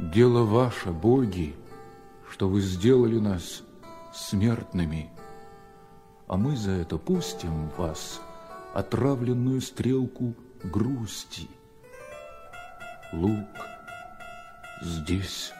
Дело ваше, боги, что вы сделали нас смертными, а мы за это пустим вас отравленную стрелку грусти. Лук здесь